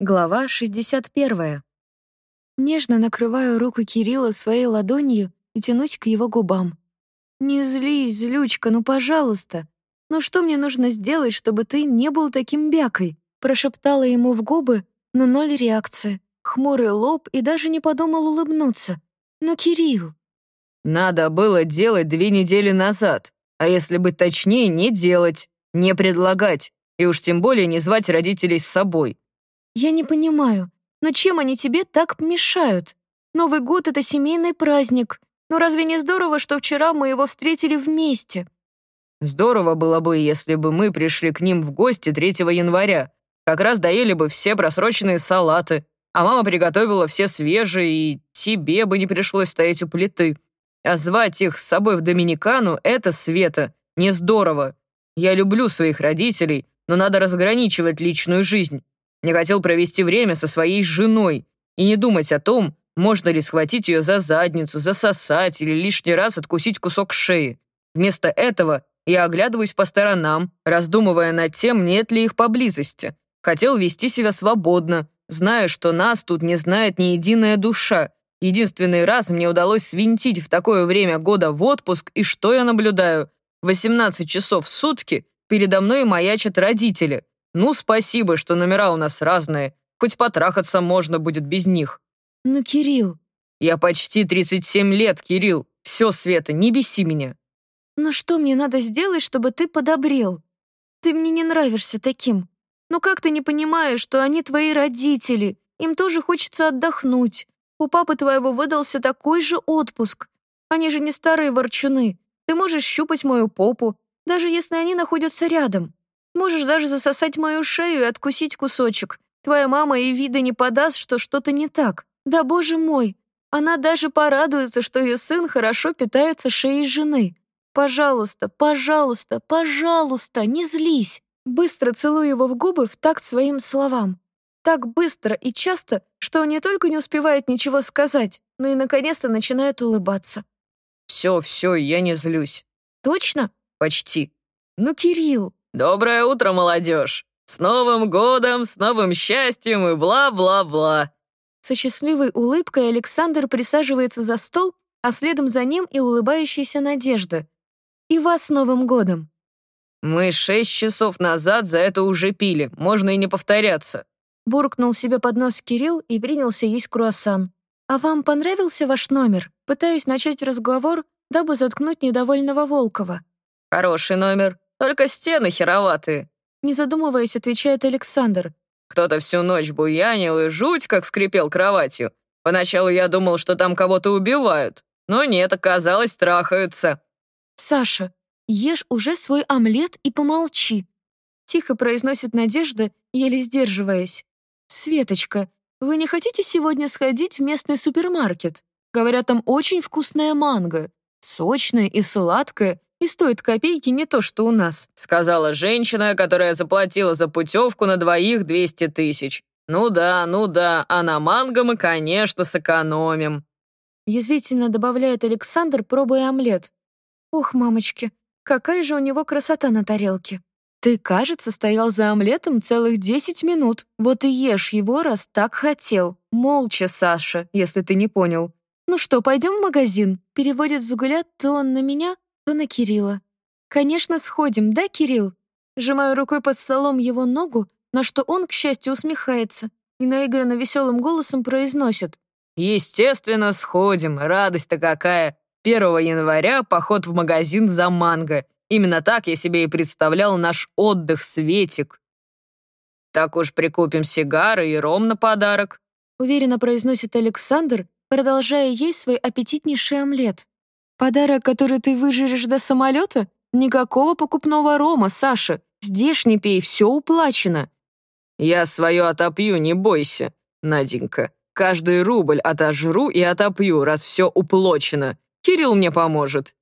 Глава 61. Нежно накрываю руку Кирилла своей ладонью и тянусь к его губам. «Не злись, злючка, ну пожалуйста. Ну что мне нужно сделать, чтобы ты не был таким бякой?» Прошептала ему в губы, но ноль реакции. Хмурый лоб и даже не подумал улыбнуться. «Но Кирилл...» «Надо было делать две недели назад. А если быть точнее, не делать, не предлагать. И уж тем более не звать родителей с собой. «Я не понимаю, но чем они тебе так мешают? Новый год — это семейный праздник. Но разве не здорово, что вчера мы его встретили вместе?» «Здорово было бы, если бы мы пришли к ним в гости 3 января. Как раз доели бы все просроченные салаты, а мама приготовила все свежие, и тебе бы не пришлось стоять у плиты. А звать их с собой в Доминикану — это, Света, не здорово. Я люблю своих родителей, но надо разграничивать личную жизнь. Не хотел провести время со своей женой и не думать о том, можно ли схватить ее за задницу, засосать или лишний раз откусить кусок шеи. Вместо этого я оглядываюсь по сторонам, раздумывая над тем, нет ли их поблизости. Хотел вести себя свободно, зная, что нас тут не знает ни единая душа. Единственный раз мне удалось свинтить в такое время года в отпуск, и что я наблюдаю? 18 часов в сутки передо мной маячат родители. Ну, спасибо, что номера у нас разные. Хоть потрахаться можно будет без них. Ну, Кирилл. Я почти 37 лет, Кирилл. Все, Света, не беси меня. Ну что мне надо сделать, чтобы ты подобрел? Ты мне не нравишься таким. Ну как ты не понимаешь, что они твои родители? Им тоже хочется отдохнуть. У папы твоего выдался такой же отпуск. Они же не старые ворчуны. Ты можешь щупать мою попу, даже если они находятся рядом. Можешь даже засосать мою шею и откусить кусочек. Твоя мама и вида не подаст, что что-то не так. Да боже мой, она даже порадуется, что ее сын хорошо питается шеей жены. Пожалуйста, пожалуйста, пожалуйста, не злись. Быстро целую его в губы в такт своим словам. Так быстро и часто, что он не только не успевает ничего сказать, но и наконец-то начинает улыбаться. «Все, все, я не злюсь». «Точно?» «Почти». «Ну, Кирилл, «Доброе утро, молодежь! С Новым годом, с новым счастьем и бла-бла-бла!» Со счастливой улыбкой Александр присаживается за стол, а следом за ним и улыбающаяся Надежда. «И вас с Новым годом!» «Мы шесть часов назад за это уже пили, можно и не повторяться», буркнул себе под нос Кирилл и принялся есть круассан. «А вам понравился ваш номер?» Пытаюсь начать разговор, дабы заткнуть недовольного Волкова. «Хороший номер. Только стены хероватые». Не задумываясь, отвечает Александр. «Кто-то всю ночь буянил и жуть как скрипел кроватью. Поначалу я думал, что там кого-то убивают. Но нет, оказалось, трахаются». «Саша, ешь уже свой омлет и помолчи», тихо произносит Надежда, еле сдерживаясь. «Светочка, вы не хотите сегодня сходить в местный супермаркет? Говорят, там очень вкусная манго, сочная и сладкая, и стоит копейки не то, что у нас», сказала женщина, которая заплатила за путевку на двоих 200 тысяч. «Ну да, ну да, а на манго мы, конечно, сэкономим». Язвительно добавляет Александр, пробуя омлет. «Ох, мамочки, какая же у него красота на тарелке!» «Ты, кажется, стоял за омлетом целых десять минут. Вот и ешь его, раз так хотел. Молча, Саша, если ты не понял. Ну что, пойдем в магазин?» Переводит взгляд то он на меня, то на Кирилла. «Конечно, сходим, да, Кирилл?» Сжимаю рукой под столом его ногу, на что он, к счастью, усмехается и наигранно веселым голосом произносит. «Естественно, сходим. Радость-то какая. 1 января поход в магазин за манго. Именно так я себе и представлял наш отдых, Светик. Так уж прикупим сигары и ром на подарок», уверенно произносит Александр, продолжая есть свой аппетитнейший омлет. Подарок, который ты выжрешь до самолета? Никакого покупного рома, Саша. Здешний пей, все уплачено. Я свое отопью, не бойся, Наденька. Каждый рубль отожру и отопью, раз все уплочено. Кирилл мне поможет.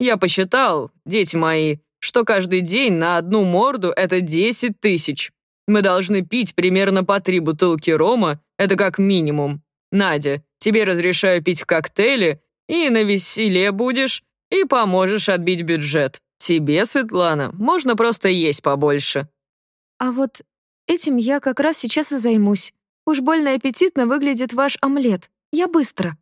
Я посчитал, дети мои, что каждый день на одну морду это 10 тысяч. Мы должны пить примерно по три бутылки рома, это как минимум. Надя, тебе разрешаю пить коктейли, и на веселье будешь, и поможешь отбить бюджет. Тебе, Светлана, можно просто есть побольше». «А вот этим я как раз сейчас и займусь», Уж больно аппетитно выглядит ваш омлет. Я быстро.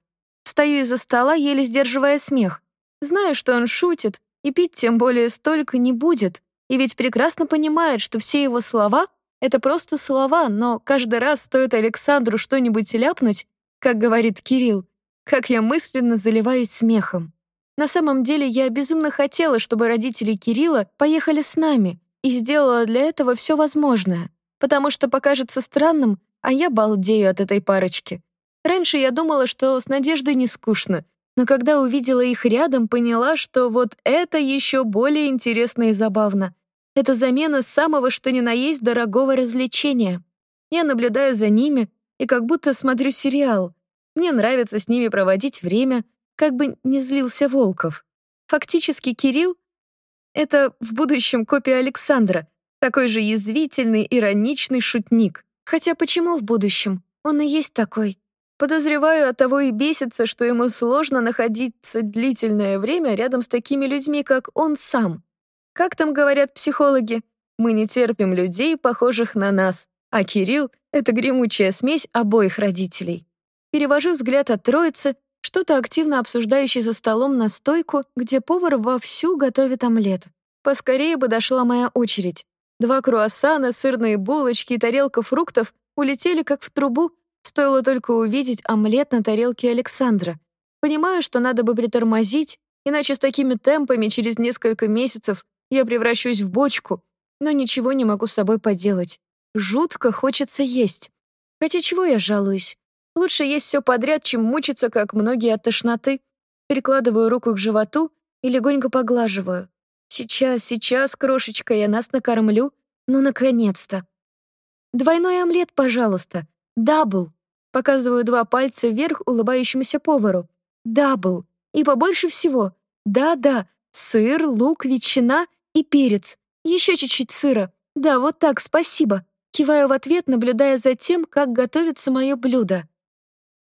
Встаю из-за стола, еле сдерживая смех. Знаю, что он шутит, и пить тем более столько не будет, и ведь прекрасно понимает, что все его слова — это просто слова, но каждый раз стоит Александру что-нибудь ляпнуть, как говорит Кирилл, как я мысленно заливаюсь смехом. На самом деле я безумно хотела, чтобы родители Кирилла поехали с нами, и сделала для этого все возможное, потому что покажется странным, а я балдею от этой парочки. Раньше я думала, что с Надеждой не скучно, но когда увидела их рядом, поняла, что вот это еще более интересно и забавно. Это замена самого что ни на есть дорогого развлечения. Я наблюдаю за ними и как будто смотрю сериал. Мне нравится с ними проводить время, как бы не злился Волков. Фактически Кирилл — это в будущем копия Александра, такой же язвительный, ироничный шутник. Хотя почему в будущем? Он и есть такой. Подозреваю, от того и бесится, что ему сложно находиться длительное время рядом с такими людьми, как он сам. Как там говорят психологи? Мы не терпим людей, похожих на нас, а Кирилл — это гремучая смесь обоих родителей. Перевожу взгляд от троицы, что-то активно обсуждающий за столом на стойку, где повар вовсю готовит омлет. Поскорее бы дошла моя очередь. Два круассана, сырные булочки и тарелка фруктов улетели как в трубу, стоило только увидеть омлет на тарелке Александра. Понимаю, что надо бы притормозить, иначе с такими темпами через несколько месяцев я превращусь в бочку, но ничего не могу с собой поделать. Жутко хочется есть. Хотя чего я жалуюсь? Лучше есть все подряд, чем мучиться, как многие от тошноты. Перекладываю руку к животу и легонько поглаживаю. Сейчас, сейчас, крошечка, я нас накормлю. Ну, наконец-то. Двойной омлет, пожалуйста. Double. Показываю два пальца вверх улыбающемуся повару. Double. И побольше всего. Да-да, сыр, лук, ветчина и перец. Еще чуть-чуть сыра. Да, вот так, спасибо. Киваю в ответ, наблюдая за тем, как готовится мое блюдо.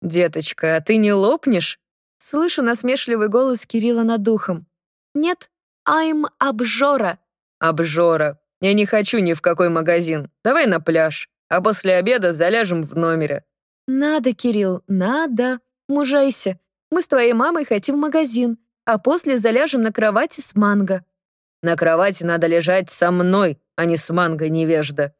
«Деточка, а ты не лопнешь?» Слышу насмешливый голос Кирилла над духом. «Нет, I'm обжора». «Обжора. Я не хочу ни в какой магазин. Давай на пляж, а после обеда заляжем в номере». «Надо, Кирилл, надо. Мужайся. Мы с твоей мамой хотим в магазин, а после заляжем на кровати с манго». «На кровати надо лежать со мной, а не с манго, невежда».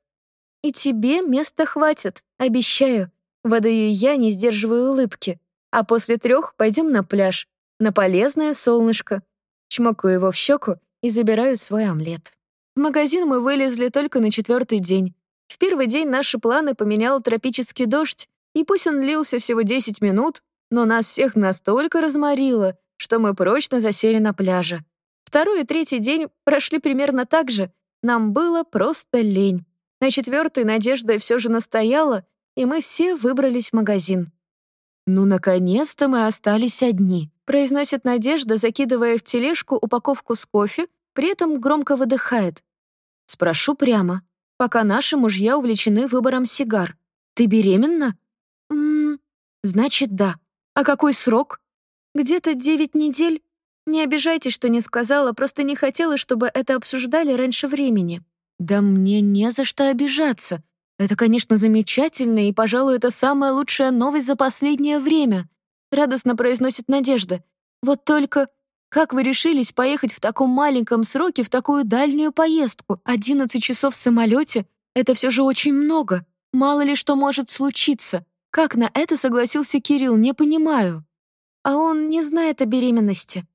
«И тебе места хватит, обещаю. Выдаю я, не сдерживая улыбки. А после трех пойдем на пляж, на полезное солнышко. Чмокаю его в щеку и забираю свой омлет. В магазин мы вылезли только на четвертый день. В первый день наши планы поменял тропический дождь, и пусть он лился всего 10 минут, но нас всех настолько разморило, что мы прочно засели на пляже. Второй и третий день прошли примерно так же. Нам было просто лень. На четвертый Надежда все же настояла, и мы все выбрались в магазин. «Ну, наконец-то мы остались одни», — произносит Надежда, закидывая в тележку упаковку с кофе, при этом громко выдыхает. Спрошу прямо, пока наши мужья увлечены выбором сигар. «Ты беременна?» «Ммм, значит, да. А какой срок?» «Где-то девять недель. Не обижайтесь, что не сказала, просто не хотела, чтобы это обсуждали раньше времени». «Да мне не за что обижаться. Это, конечно, замечательно, и, пожалуй, это самая лучшая новость за последнее время. Радостно произносит Надежда. Вот только как вы решились поехать в таком маленьком сроке в такую дальнюю поездку? 11 часов в самолете — это все же очень много. Мало ли что может случиться. Как на это согласился Кирилл, не понимаю. А он не знает о беременности.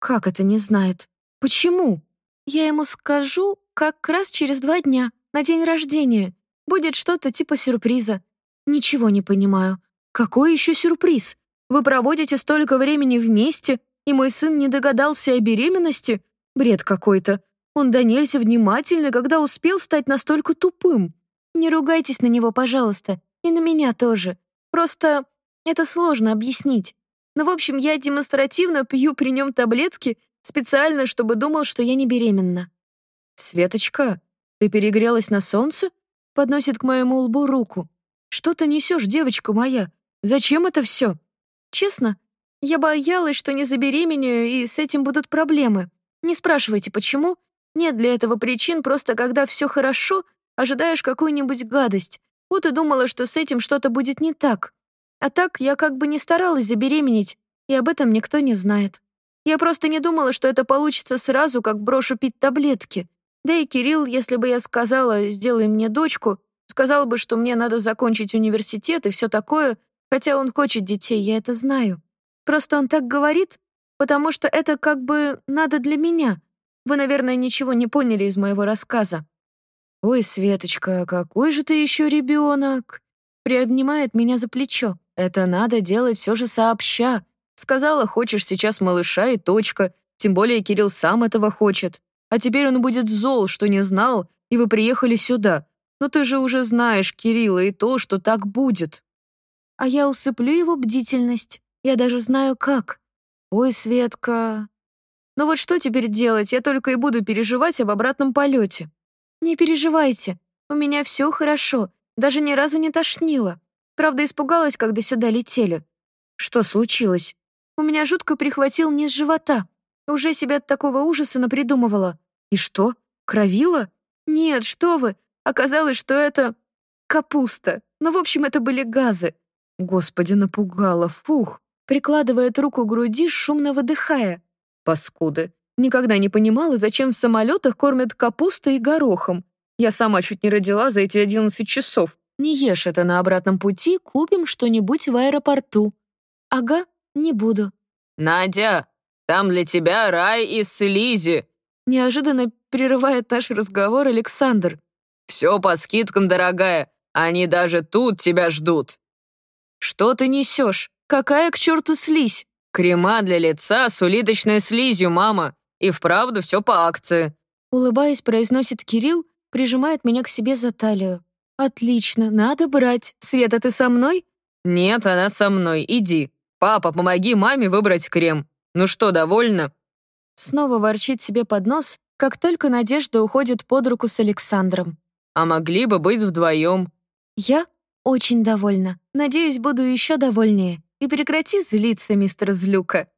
Как это не знает? Почему? Я ему скажу как раз через два дня, на день рождения. Будет что-то типа сюрприза. Ничего не понимаю. Какой еще сюрприз? Вы проводите столько времени вместе, и мой сын не догадался о беременности? Бред какой-то. Он до нельзя внимательный, когда успел стать настолько тупым. Не ругайтесь на него, пожалуйста. И на меня тоже. Просто это сложно объяснить. Но, ну, в общем, я демонстративно пью при нем таблетки специально, чтобы думал, что я не беременна. «Светочка, ты перегрелась на солнце?» Подносит к моему лбу руку. «Что ты несешь, девочка моя? Зачем это все?» «Честно, я боялась, что не забеременею, и с этим будут проблемы. Не спрашивайте, почему. Нет для этого причин, просто когда все хорошо, ожидаешь какую-нибудь гадость. Вот и думала, что с этим что-то будет не так. А так я как бы не старалась забеременеть, и об этом никто не знает. Я просто не думала, что это получится сразу, как брошу пить таблетки. Да и Кирилл, если бы я сказала «сделай мне дочку», сказал бы, что мне надо закончить университет и все такое, хотя он хочет детей, я это знаю. Просто он так говорит, потому что это как бы надо для меня. Вы, наверное, ничего не поняли из моего рассказа. «Ой, Светочка, какой же ты еще ребенок!» Приобнимает меня за плечо. «Это надо делать все же сообща. Сказала, хочешь сейчас малыша и точка. Тем более Кирилл сам этого хочет. А теперь он будет зол, что не знал, и вы приехали сюда. Но ты же уже знаешь Кирилла и то, что так будет». А я усыплю его бдительность. Я даже знаю, как. Ой, Светка. Ну вот что теперь делать? Я только и буду переживать об обратном полете. «Не переживайте, у меня все хорошо, даже ни разу не тошнило. Правда, испугалась, когда сюда летели. Что случилось? У меня жутко прихватил низ живота. Уже себя от такого ужаса напридумывала. И что, кровила? Нет, что вы, оказалось, что это... капуста. Ну, в общем, это были газы. Господи, напугала, фух. Прикладывает руку к груди, шумно выдыхая. Паскуды. Никогда не понимала, зачем в самолетах кормят капустой и горохом. Я сама чуть не родила за эти 11 часов. Не ешь это на обратном пути, купим что-нибудь в аэропорту. Ага, не буду. «Надя, там для тебя рай из слизи!» Неожиданно прерывает наш разговор Александр. «Все по скидкам, дорогая. Они даже тут тебя ждут». «Что ты несешь? Какая к черту слизь?» «Крема для лица с улиточной слизью, мама. И вправду все по акции». Улыбаясь, произносит Кирилл, прижимает меня к себе за талию. «Отлично, надо брать. Света, ты со мной?» «Нет, она со мной. Иди. Папа, помоги маме выбрать крем. Ну что, довольна?» Снова ворчит себе под нос, как только Надежда уходит под руку с Александром. «А могли бы быть вдвоем». «Я очень довольна. Надеюсь, буду еще довольнее. И прекрати злиться, мистер Злюка».